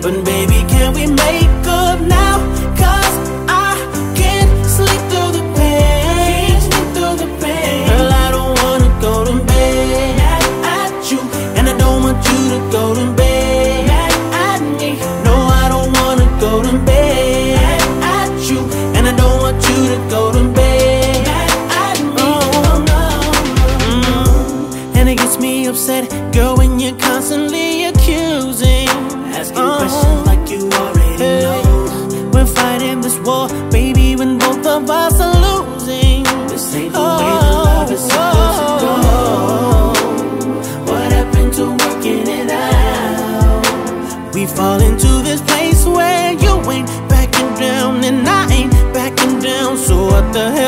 But baby the hell